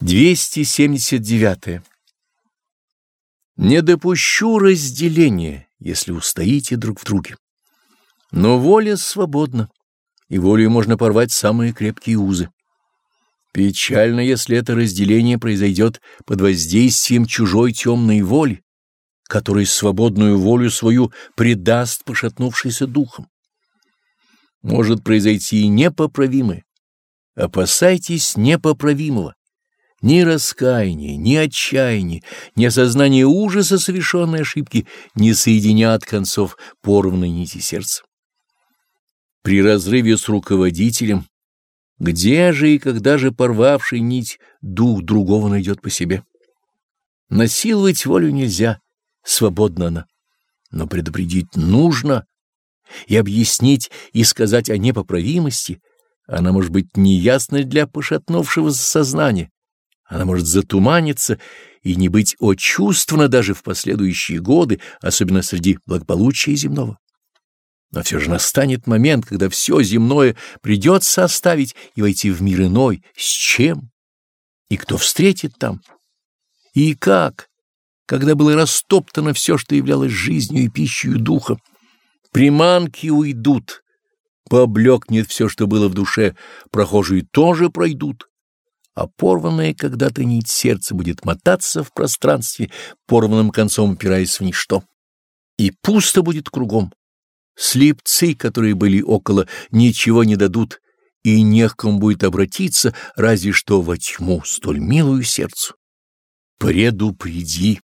279. Не допущу разделения, если устоите друг в друге. Но воля свободна, и волей можно порвать самые крепкие узы. Печально, если это разделение произойдет под воздействием чужой темной воли, которая свободную волю свою предаст пошатнувшийся духом. Может произойти и непоправимое. Опасайтесь непоправимого ни раскаяние, ни отчаяние, ни осознание ужаса совершенной ошибки не соединят концов порванной нити сердца. При разрыве с руководителем, где же и когда же порвавший нить дух другого найдет по себе? Насиловать волю нельзя, свободна она, но предупредить нужно и объяснить и сказать о непоправимости, она может быть неясной для пошатнувшегося сознания она может затуманиться и не быть очувствована даже в последующие годы, особенно среди благополучия земного. Но все же настанет момент, когда все земное придется оставить и войти в мир иной. С чем? И кто встретит там? И как? Когда было растоптано все, что являлось жизнью и пищей духа. Приманки уйдут, поблекнет все, что было в душе, прохожие тоже пройдут а порванная когда-то нить сердца будет мотаться в пространстве, порванным концом упираясь в ничто. И пусто будет кругом. Слепцы, которые были около, ничего не дадут, и не к кому будет обратиться, разве что во тьму, столь милую сердцу. Предупреди.